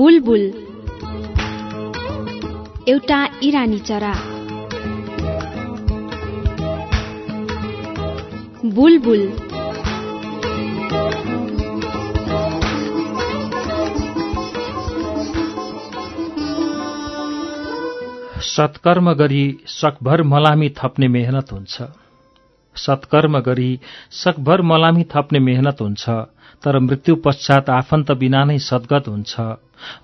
बुलबुल। एउटा इरानी चरा। बुलबुल। सत्कर्म गरी सकभर मलामी थप्ने मेहनत हुन्छ। सत्कर्म गरी सकभर मलामी थप्ने मेहनत हुन्छ। तर मृत्यु पश्चात आफन्त बिना नै सद्गत हुन्छ।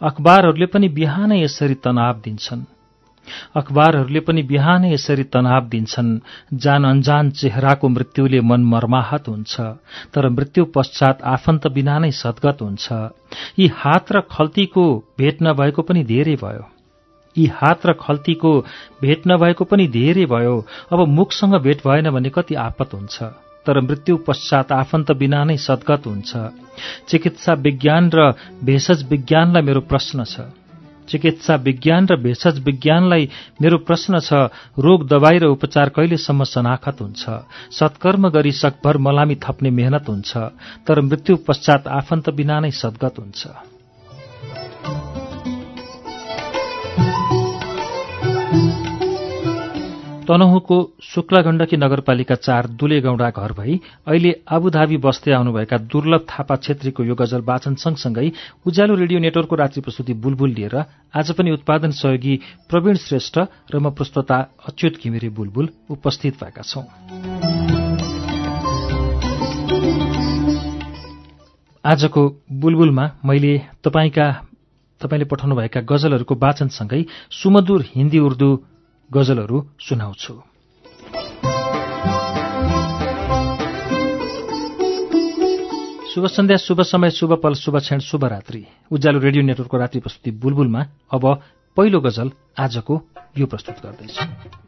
अखबारहरूले पनि बिहानै यसरी तनाव दिन्छन्। अखबारहरूले पनि बिहानै यसरी तनाव दिन्छन्। जान अन्जान चेहराको मृत्युले मन मर्माहत हुन्छ। तर मृत्यु पश्चात आफन्त बिना नै सद्गत हुन्छ। यी हात र खल्तीको भेट नभएको पनि धेरै भयो। यी हात र खल्तीको भेट नभएको पनि धेरै भयो। अब मुखसँग भेट भएन भने कति आपत हुन्छ। तर मृत्यु पश्चात आफन्त बिना नै सद्गत हुन्छ। चिकित्सा विज्ञान र भेषज विज्ञानलाई मेरो प्रश्न छ। चिकित्सा विज्ञान र भेषज विज्ञानलाई मेरो प्रश्न छ रोग दबाई र उपचार कहिलेसम्म शनाखत हुन्छ? सत्कर्म गरी सकभर मलामी थप्ने मेहनत हुन्छ तर मृत्यु पश्चात आफन्त बिना नै सद्गत हुन्छ। तनहुको शुक्लागण्डकी नगरपालिका चार दुलेगौडा घर भई अहिले आबुधाबी बस्दै आउनुभएका दुर्लभ थापा छेत्रीको यो गजल वाचन सँगसँगै उज्यालो रेडियो नेटवर्कको रात्रि प्रस्तुति बुलबुल लिएर आज पनि उत्पादन सहयोगी प्रवीण श्रेष्ठ र म प्रस्तोता अच्युत घिमिरे बुलबुल उपस्थित भएका छौं। आजको बुलबुलमा मैले तपाईँका तपाईँले पठाउनुभएका गजलहरूको वाचनसँगै सुमधुर हिन्दी उर्दू गजलहरू सुनाउँछु। शुभ सन्ध्या शुभ समय शुभ पल शुभ क्षण शुभ रात्रि। उज्यालो रेडियो नेटवर्कको रात्रि प्रस्तुति बुलबुलमा अब पहिलो गजल आजको यो प्रस्तुत गर्दैछु।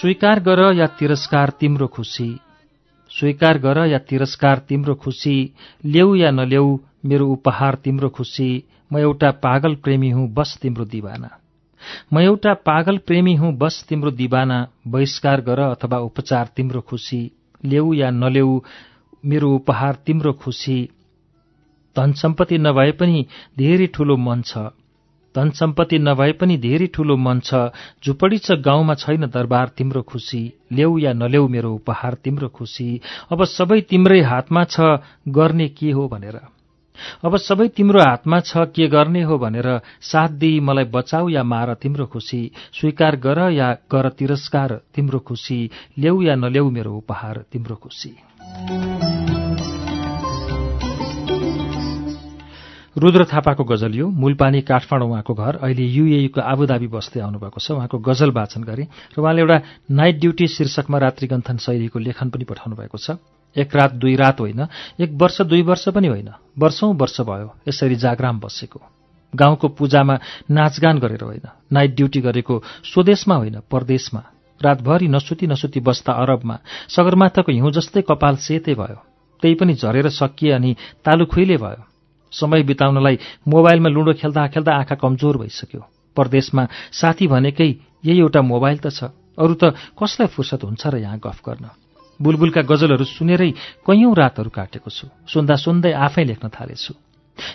स्वीकार गर या तिरस्कार तिम्रो खुसी। स्वीकार गर या तिरस्कार तिम्रो खुसी। ल्याऊ या नल्याऊ मेरो उपहार तिम्रो खुसी। म एउटा पागल प्रेमी हुँ बस तिम्रो दिवाना। म एउटा पागल प्रेमी हुँ बस तिम्रो दिवाना। बहिष्कार गर अथवा उपचार तिम्रो खुसी। ल्याऊ या नल्याऊ मेरो उपहार तिम्रो खुसी। धन सम्पत्ति नभए पनि धेरै ठूलो मन छ। धन सम्पत्ति नभए पनि धेरै ठूलो मन छ। झुपडी छ गाउँमा छैन दरबार तिम्रो खुसी। ल्याऊ या नल्याऊ मेरो उपहार तिम्रो खुसी। अब सबै तिम्रै हातमा छ गर्ने के हो भनेर। अब सबै तिम्रो हातमा छ के गर्ने हो भनेर। साथ दिई मलाई बचाऊ या मार तिम्रो खुसी। स्वीकार गर या गर तिरस्कार तिम्रो खुसी। ल्याऊ या नल्याऊ मेरो उपहार तिम्रो खुसी। रुद्र थापाको गजल यो। मूलपानी काठमाडौँ उहाँको घर। अहिले युएईको आबुधाबी बस्दै आउनुभएको छ। उहाँको गजल वाचन गरे र उहाँले एउटा नाइट ड्युटी शीर्षकमा रात्रिगन्थन शैलीको लेखन पनि पठाउनु भएको छ। एक रात दुई रात होइन। एक वर्ष दुई वर्ष पनि होइन। वर्षौं वर्ष भयो यसरी जागराम बसेको। गाउँको पूजामा नाचगान गरेर होइन। नाइट ड्युटी गरेको स्वदेशमा होइन परदेशमा। रातभरि नसुती नसुती बस्दा अरबमा। सगरमाथाको हिउँ जस्तै कपाल सेतै भयो। त्यही पनि झरेर सकिए अनि तालु खुइले भयो। समय बिताउनलाई मोबाइलमा लुडो खेल्दा खेल्दा आँखा कमजोर भइसक्यो। परदेशमा साथी भनेकै यही एउटा मोबाइल त छ। अरू त कसलाई फुर्सद हुन्छ र यहाँ गफ गर्न? बुलबुलका गजलहरू सुनेरै कैयौं रातहरू काटेको छु। सुन्दा सुन्दै आफै लेख्न थालेछु।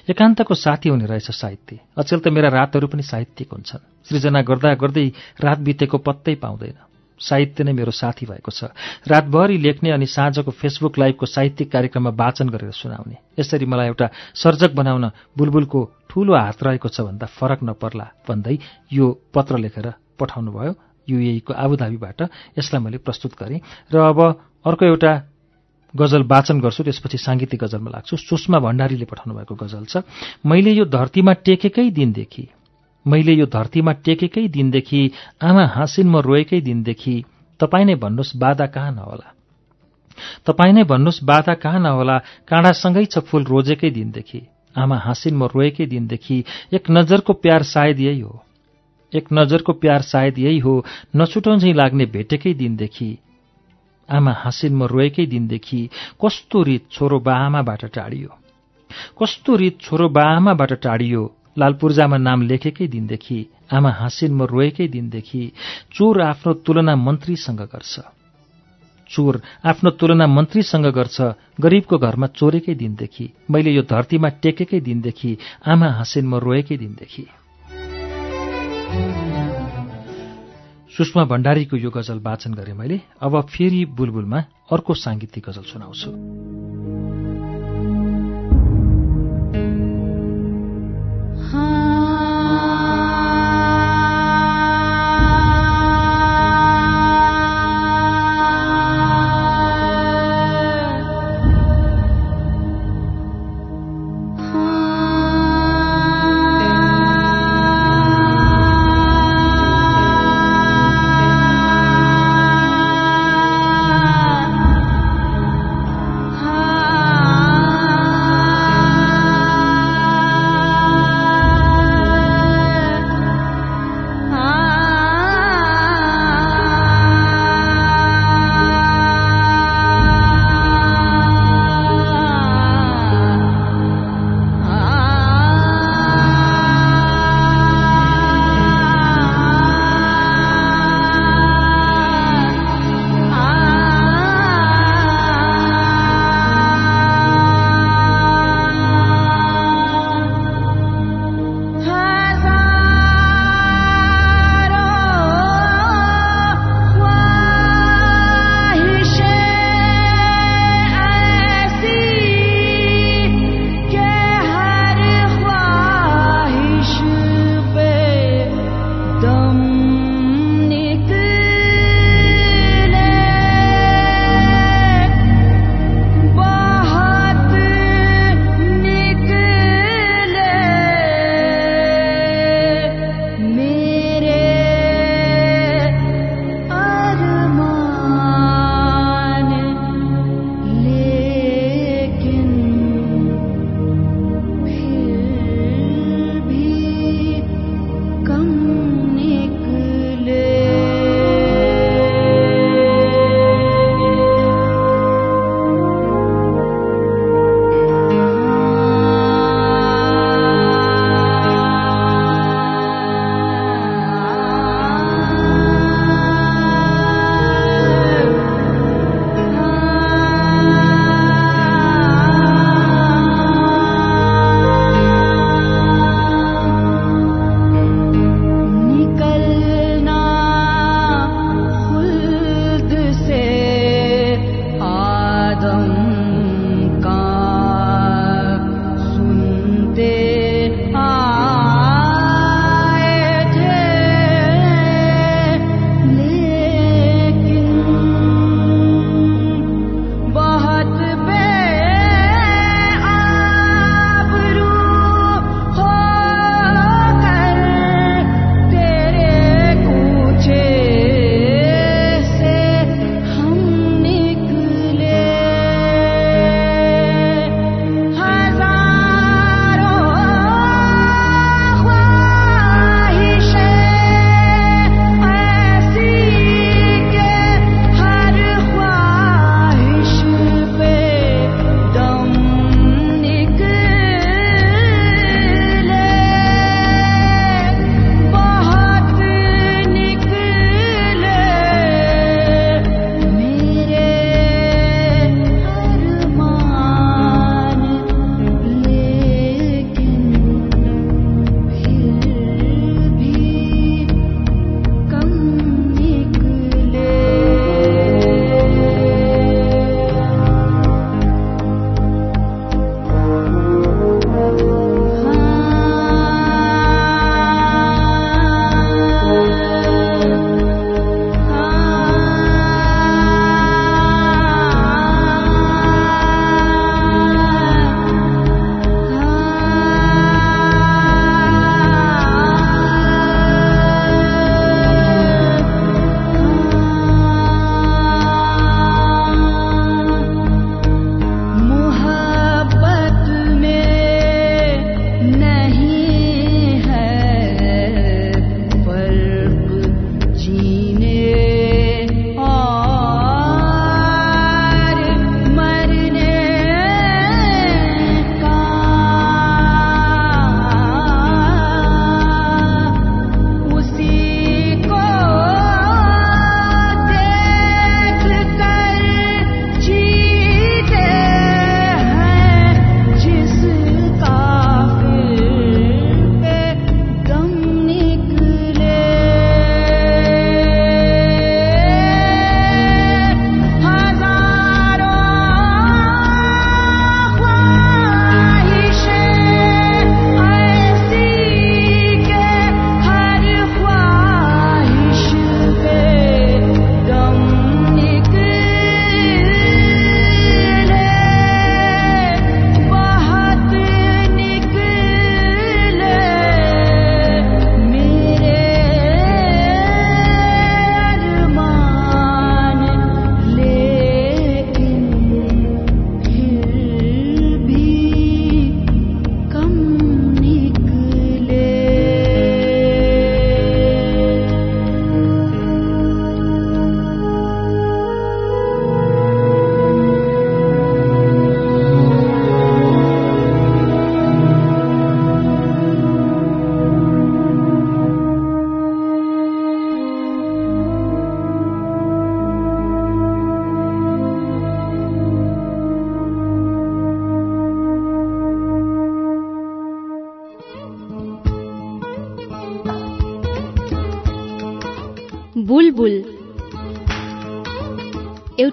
एकान्तको साथी हुने रहेछ साहित्य। अचेल त मेरा रातहरू पनि साहित्यिक हुन्छन्। सृजना गर्दा गर्दै रात बितेको पत्तै पाउँदैन। साहित्य नै मेरो साथी भएको छ। रातभरि लेख्ने अनि साँझको फेसबुक लाइभको साहित्यिक कार्यक्रममा वाचन गरेर सुनाउने। यसरी मलाई एउटा सर्जक बनाउन बुलबुलको ठूलो हात रहेको छ भन्दा फरक नपर्ला भन्दै यो पत्र लेखेर पठाउनुभयो। युएईको आबुधाबीबाट यसलाई मैले प्रस्तुत गरेँ। र अब अर्को एउटा गजल वाचन गर्छु त्यसपछि साङ्गीतिक गजलमा लाग्छु। सुषमा भण्डारीले पठाउनु भएको गजल छ। मैले यो धरतीमा टेकेकै दिनदेखि मैले यो धरतीमा टेकेकै दिनदेखि आमा हाँसिन म रोएकै दिनदेखि तपाईँ नै भन्नुहोस् बाधा कहाँ नहोला। तपाईँ नै भन्नुहोस् बाधा कहाँ नहोला काँडासँगै छ फूल रोजेकै दिनदेखि आमा हाँसिन म रोएकै दिनदेखि एक नजरको प्यार सायद यही हो। एक नजरको प्यार सायद यही हो नछुटाउँझै लाग्ने भेटेकै दिनदेखि आमा हाँसिन म रोएकै दिनदेखि कस्तो रित छोरो बाआमाबाट टाढियो। कस्तो रित छोरो बाआमाबाट टाढियो लालपूर्जामा नाम लेखेकै दिनदेखि आमा हाँसिन म रोएकै दिनदेखि चोर आफ्नो तुलना मन्त्रीसँग गर्छ। चोर आफ्नो तुलना मन्त्रीसँग गर्छ गरिबको घरमा चोरेकै दिनदेखि मैले यो धरतीमा टेकेकै दिनदेखि आमा हाँसिन म रोएकै दिनदेखि। सुषमा भण्डारीको यो गजल वाचन गरेँ मैले अब फेरि बुलबुलमा अर्को साङ्गीतिक गजल सुनाउँछु।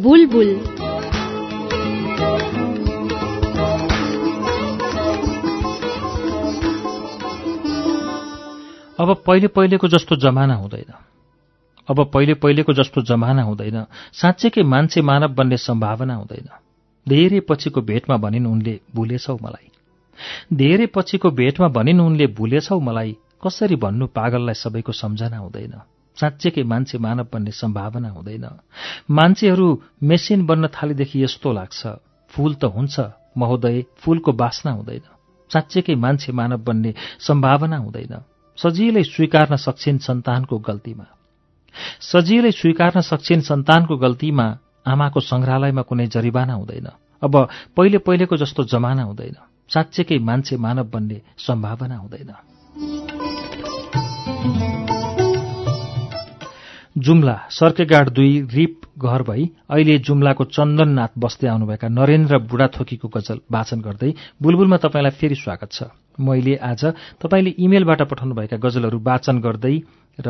बुलबुल अब पहिले पहिलेको जस्तो जमाना हुँदैन। अब पहिले पहिलेको जस्तो जमाना हुँदैन। साँच्चैकै मान्छे मानव बन्ने सम्भावना हुँदैन। धेरै पछिको भेटमा भनिन् उनले भुलेछौ मलाई। धेरै पछिको भेटमा भनिन् उनले भुलेछौ मलाई। कसरी भन्नु पागललाई सबैको सम्झना हुँदैन। साँच्चैकै मान्छे मानव बन्ने सम्भावना हुँदैन। मान्छेहरू मेसिन बन्न थालेदेखि यस्तो लाग्छ फूल त हुन्छ महोदय फूलको बासना हुँदैन। साँच्चैकै मान्छे मानव बन्ने सम्भावना हुँदैन। सजिलै स्वीकार्न सक्छिन् सन्तानको गल्तीमा। सजिलै स्वीकार्न सक्छिन् सन्तानको गल्तीमा आमाको संग्रहालयमा कुनै जरिवाना हुँदैन। अब पहिले पहिलेको जस्तो जमाना हुँदैन। साँच्चैकै मान्छे मानव बन्ने सम्भावना हुँदैन। जुम्ला सर्केगाड दुई रिप घर भई अहिले जुम्लाको चन्दननाथ बस्दै आउनुभएका नरेन्द्र बुढाथोकीको गजल वाचन गर्दै बुलबुलमा तपाईँलाई फेरि स्वागत छ। मैले आज तपाईँले इमेलबाट पठाउनुभएका गजलहरू वाचन गर्दै र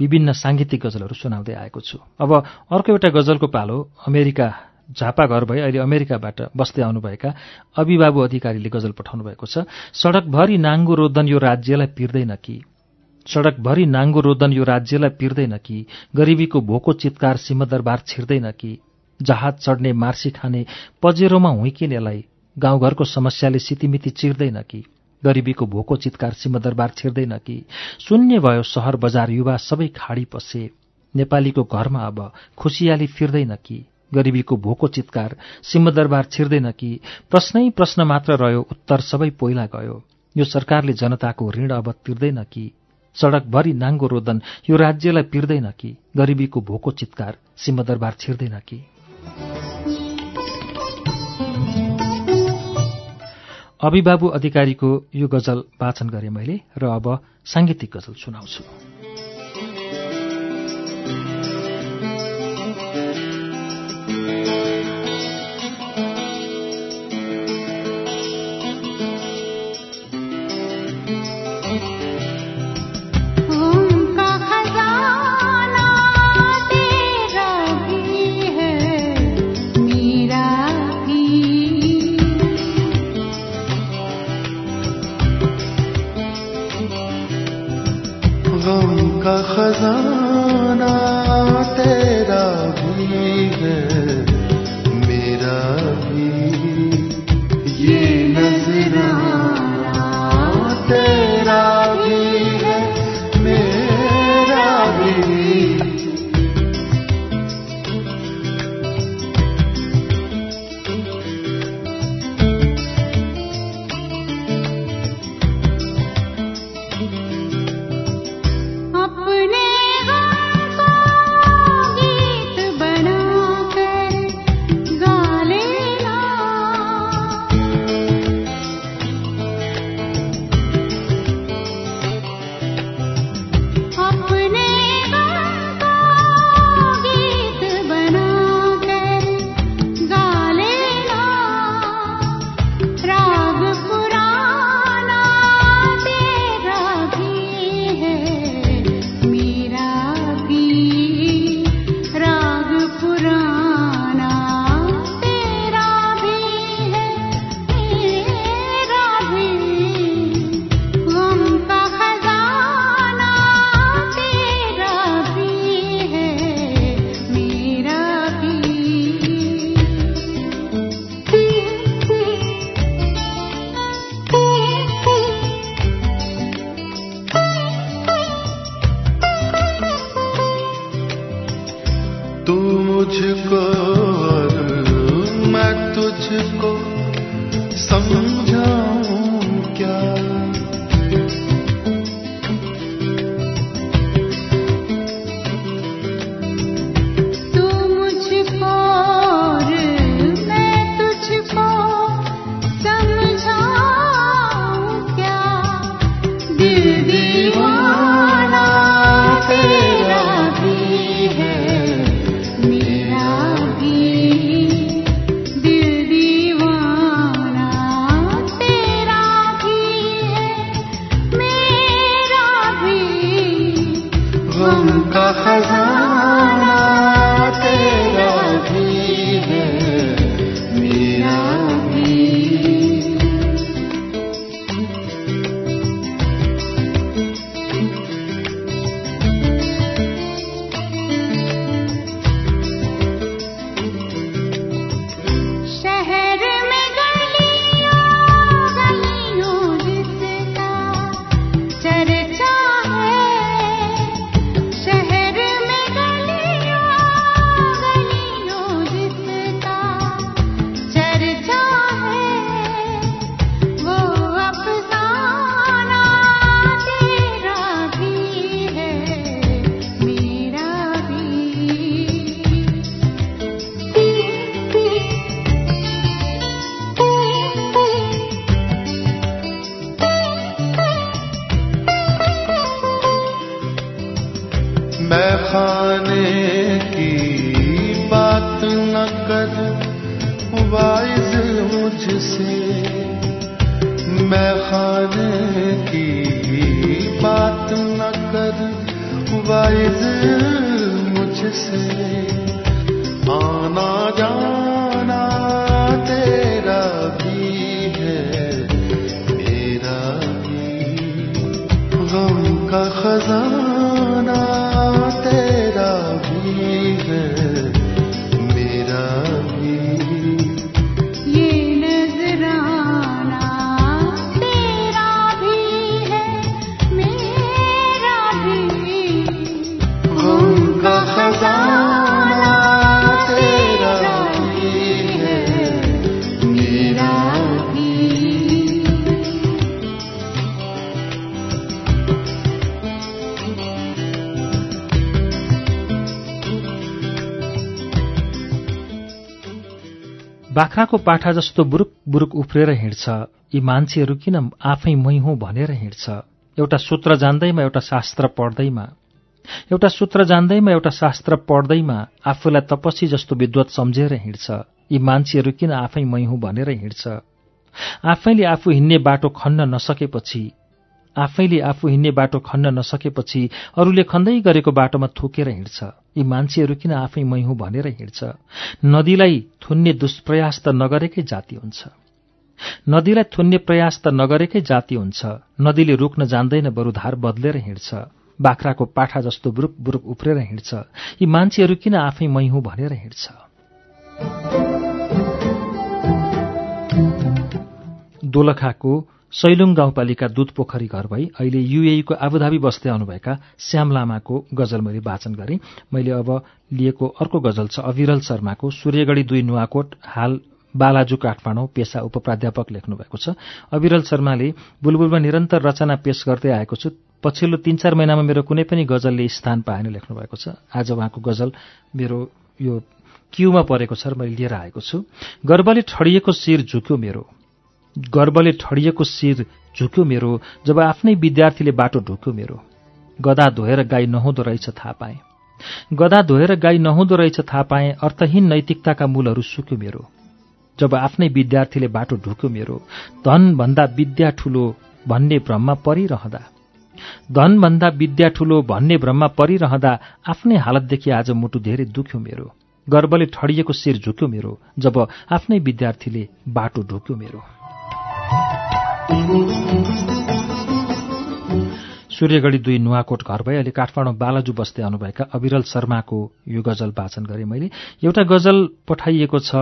विभिन्न साङ्गीतिक गजलहरू सुनाउँदै आएको छु। अब अर्को एउटा गजलको पालो अमेरिका झापा घर भई अहिले अमेरिकाबाट बस्दै आउनुभएका अभिबाबु अधिकारीले गजल पठाउनु भएको छ। सडकभरि नाङ्गो रोदन यो राज्यलाई पिर्दैन कि? सडकभरि नाङ्गो रोदन यो राज्यलाई पिर्दैन कि? गरिबीको भोको चितकार सिंहदरबार छिर्दैन कि? जहाज चढ्ने मार्सी खाने पजेरोमा हुइकिनेलाई गाउँघरको समस्याले सितिमिति चिर्दैन कि? गरिबीको भोको चितकार सिंहदरबार छिर्दैन कि? शून्य भयो सहर बजार युवा सबै खाडी पसे। नेपालीको घरमा अब खुसियाली फिर्दैन कि? गरिबीको भोको चितकार सिंहदरबार छिर्दैन कि? प्रश्नै प्रश्न मात्र रह्यो उत्तर सबै पोइला गयो। यो सरकारले जनताको ऋण अब तिर्दैन कि? सडकभरि नाङ्गो रोदन। यो राज्यलाई पिर्दैन कि? गरिबीको भोको चितकार सिंहदरबार छिर्दैन कि? अभिबाबु अधिकारीको यो गजल वाचन गरेँ मैले र अब साङ्गीतिक गजल सुनाउँछु। बाख्राको पाठा जस्तो बुरुक बुरुक उफ्रेर हिँड्छ। यी मान्छेहरू किन आफै मै हुँ भनेर हिँड्छ? एउटा सूत्र जान्दैमा एउटा शास्त्र पढ्दैमा। एउटा सूत्र जान्दैमा एउटा शास्त्र पढ्दैमा आफूलाई तपस्वी जस्तो विद्वत सम्झेर हिँड्छ। यी मान्छेहरू किन आफै मै हुँ भनेर हिँड्छ? आफैले आफू हिँड्ने बाटो खन्न नसकेपछि आफैले आफू हिँड्ने बाटो खन्न नसकेपछि अरूले खन्दै गरेको बाटोमा थुकेर हिँड्छ। यी मान्छेहरू किन आफै मै हुँ भनेर हिँड्छ? नदीलाई थुन्ने दुष्प्रयास त नगरेकै जाति हुन्छ। नदीलाई थुन्ने प्रयास त नगरेकै जाति हुन्छ। नदीले रोक्न जान्दैन बरु धार बदलेर हिँड्छ। बाख्राको पाठा जस्तो बुरुक बुरुक उफ्रेर हिँड्छ। यी मान्छेहरू किन आफै मै हुँ भनेर हिँड्छ? दोलखाको सैलुङ गाउँपालिका दुध पोखरी घर भई अहिले युएईको आबुधाबी बस्दै आउनुभएका श्याम लामाको गजल मैले वाचन गरेँ। मैले अब लिएको अर्को गजल छ अविरल शर्माको सूर्यगढी दुई नुवाकोट हाल बालाजु काठमाडौँ पेसा उपप्राध्यापक लेख्नु भएको छ। अविरल शर्माले बुलबुलमा निरन्तर रचना पेश गर्दै आएको छु। पछिल्लो तीन चार महिनामा मेरो कुनै पनि गजलले स्थान पाएन लेख्नु भएको छ। आज उहाँको गजल मेरो यो क्यूमा परेको छ र मैले लिएर आएको छु। गर्वले ठडिएको शिर झुक्यो मेरो। गर्वले ठडिएको शिर झुक्यो मेरो जब आफ्नै विद्यार्थीले बाटो ढुक्यो मेरो। गदा धोएर गाई नहुँदो रहेछ थाहा पाएँ। गदा धोएर गाई नहुँदो रहेछ थाहा पाएँ अर्थहीन नैतिकताका मूलहरू सुक्यो मेरो। जब आफ्नै विद्यार्थीले बाटो ढुक्यो मेरो धनभन्दा विद्या ठूलो भन्ने भ्रममा परिरहँदा। धनभन्दा विद्या ठूलो भन्ने भ्रममा परिरहँदा आफ्नै हालतदेखि आज मुटु धेरै दुख्यो मेरो। गर्वले ठडिएको शिर झुक्यो मेरो जब आफ्नै विद्यार्थीले बाटो ढुक्यो मेरो। सूर्यगढी दुई नुवाकोट घर भए अहिले काठमाडौँ बालाजु बस्दै आउनुभएका अविरल शर्माको यो गजल वाचन गरेँ मैले। एउटा गजल पठाइएको छ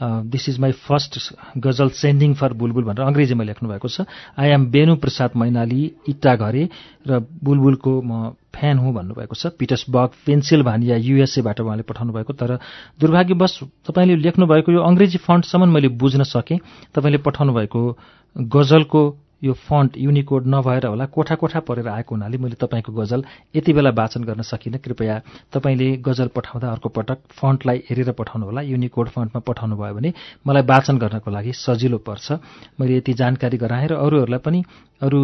दिस इज माई फर्स्ट गजल सेन्डिङ फर बुलबुल भनेर अङ्ग्रेजीमा लेख्नुभएको छ। आई एम बेनु प्रसाद मैनाली इट्टा घरे र बुलबुलको म फ्यान हुँ भन्नुभएको छ। पिटर्सबर्ग पेन्सिल्भानिया युएसएबाट उहाँले पठाउनु भएको। तर दुर्भाग्यवश तपाईँले लेख्नुभएको यो अङ्ग्रेजी फन्टसम्म मैले बुझ्न सकेँ। तपाईँले पठाउनु भएको गजलको यो फन्ट युनिकोड नभएर होला कोठा कोठा परेर आएको हुनाले मैले तपाईँको गजल यति बेला वाचन गर्न सकिनँ। कृपया तपाईँले गजल पठाउँदा अर्को पटक फन्टलाई हेरेर पठाउनु होला। युनिकोड फन्टमा पठाउनु भयो भने मलाई वाचन गर्नको लागि सजिलो पर्छ। मैले यति जानकारी गराएँ र अरूहरूलाई पनि अरू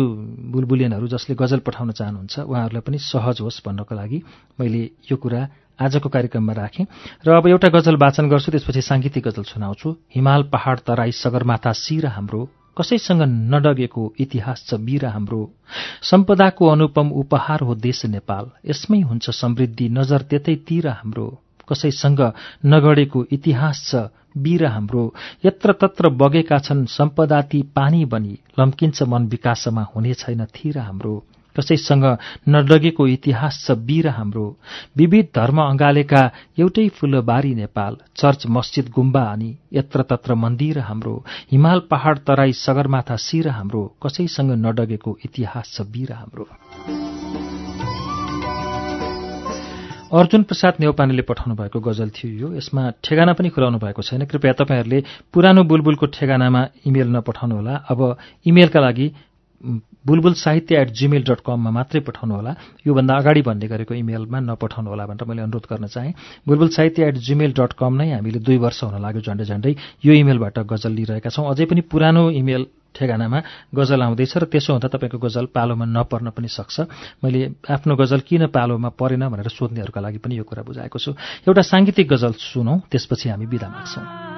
बुलबुलियनहरू जसले गजल पठाउन चाहनुहुन्छ उहाँहरूलाई पनि सहज होस् भन्नको लागि मैले यो कुरा आजको कार्यक्रममा राखेँ। र अब एउटा गजल वाचन गर्छु त्यसपछि साङ्गीतिक गजल सुनाउँछु। हिमाल पहाड तराई सगरमाथा सिर हाम्रो कसैसँग नडगेको इतिहास छ वीर हाम्रो। सम्पदाको अनुपम उपहार हो देश नेपाल। यसमै हुन्छ समृद्धि नजर त्यतैतिर हाम्रो। कसैसँग नगढेको इतिहास छ वीर हाम्रो। यत्र तत्र बगेका छन् सम्पदा ती पानी बनी। लम्किन्छ मन विकासमा हुने छैन थिर हाम्रो। कसैसँग नडगेको इतिहास छ वीर हाम्रो। विविध धर्म अँगालेका एउटै फुलबारी नेपाल चर्च मस्जिद गुम्बा अनि यत्र तत्र मन्दिर हाम्रो। हिमाल पहाड तराई सगरमाथा शिर हाम्रो। कसैसँग नडगेको इतिहास छ वीर हाम्रो। अर्जुन प्रसाद नेौपानेले पठाउनु भएको गजल थियो यो। यसमा ठेगाना पनि खुलाउनु भएको छैन। कृपया तपाईँहरूले पुरानो बुलबुलको ठेगानामा इमेल नपठाउनुहोला। अब इमेलका लागि बुलबुल साहित्य एट जिमेल डट कममा मात्रै पठाउनुहोला। योभन्दा अगाडि भन्ने गरेको इमेलमा नपठाउनुहोला भनेर मैले अनुरोध गर्न चाहेँ। बुलबुल साहित्य एट जिमेल डट कम नै हामीले दुई वर्ष हुन लाग्यो झन्डै झन्डै यो इमेलबाट गजल लिइरहेका छौँ। अझै पनि पुरानो इमेल ठेगानामा गजल आउँदैछ र त्यसो हुँदा तपाईँको गजल पालोमा नपर्न पनि सक्छ। मैले आफ्नो गजल किन पालोमा परेन भनेर सोध्नेहरूका लागि पनि यो कुरा बुझाएको छु। एउटा साङ्गीतिक गजल सुनौँ त्यसपछि हामी बिदा माग्छौँ।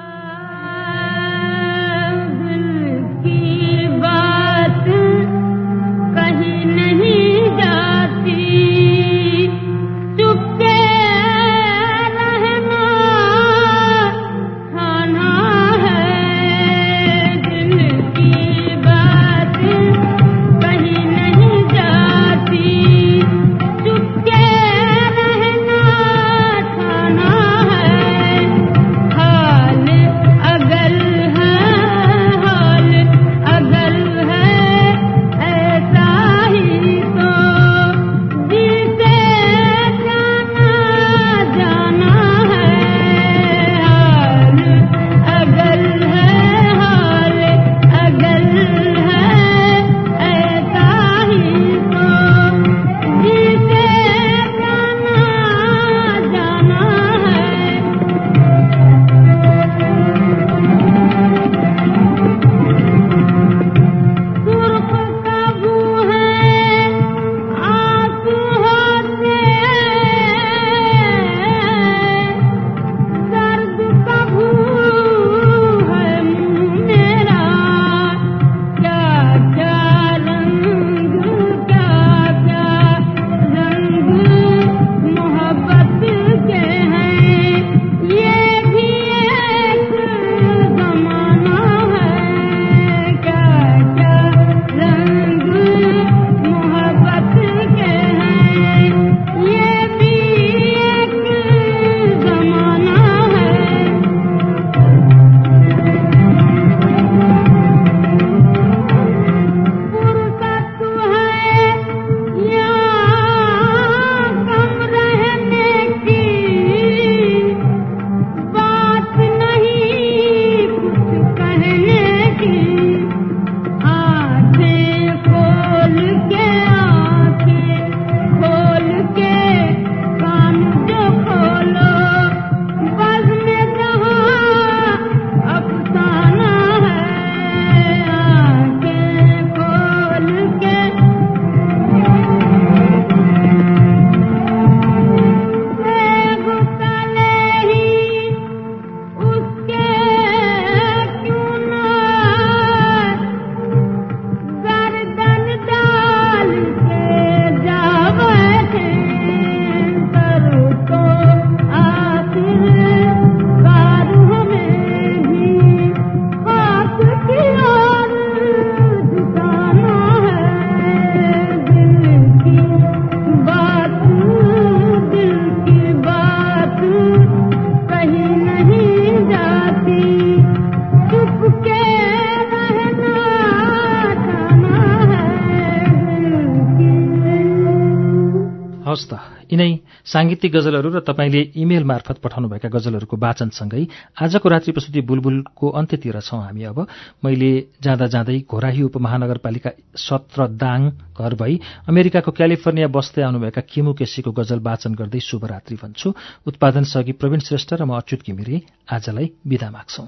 साङ्गीतिक गजलहरू र तपाईँले इमेल मार्फत पठाउनुभएका गजलहरूको वाचनसँगै आजको रात्रि प्रस्तुति बुलबुलको अन्त्यतिर छौँ हामी अब। मैले जाँदा जाँदै घोराही उपमहानगरपालिका सत्र दाङ घर भई अमेरिकाको क्यालिफोर्निया बस्दै आउनुभएका किमु केसीको गजल वाचन गर्दै शुभरात्रि भन्छु। उत्पादन सहयोगी प्रवीण श्रेष्ठ र म अच्युत घिमिरे आजलाई विदा माग्छौं।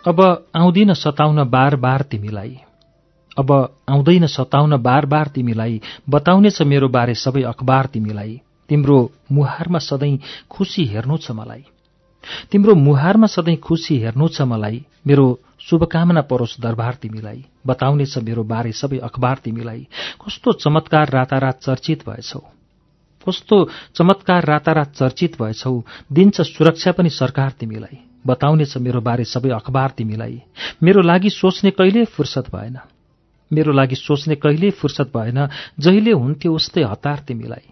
अब आउँदिन सताउन बार बार तिमीलाई। अब आउँदैन सताउन बार बार तिमीलाई बताउनेछ मेरो बारे सबै अखबार तिमीलाई। तिम्रो मुहारमा सधैँ खुसी हेर्नु छ मलाई। तिम्रो मुहारमा सधैँ खुसी हेर्नु छ मलाई। मेरो शुभकामना परोस् दरबार तिमीलाई। बताउनेछ मेरो बारे सबै अखबार तिमीलाई। कस्तो चमत्कार रातारात चर्चित भएछौ। कस्तो चमत्कार रातारात चर्चित भएछौ। दिन्छ सुरक्षा पनि सरकार तिमीलाई। बताउनेछ मेरो बारे सबै अखबार तिमीलाई। मेरो लागि सोच्ने कहिल्यै फुर्सद भएन। मेरो लागि सोच्ने कहिल्यै फुर्सद भएन। जहिले हुन्थ्यो उस्तै हतार तिमीलाई।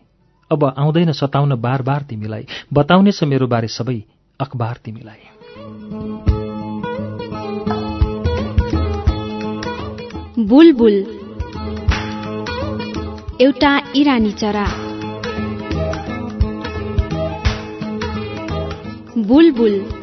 अब आउँदैन सताउन बार बार तिमीलाई। बताउनेछ मेरो बारे सबै अखबार तिमीलाई। बुलबुल। एउटा इरानी चरा। बुलबुल।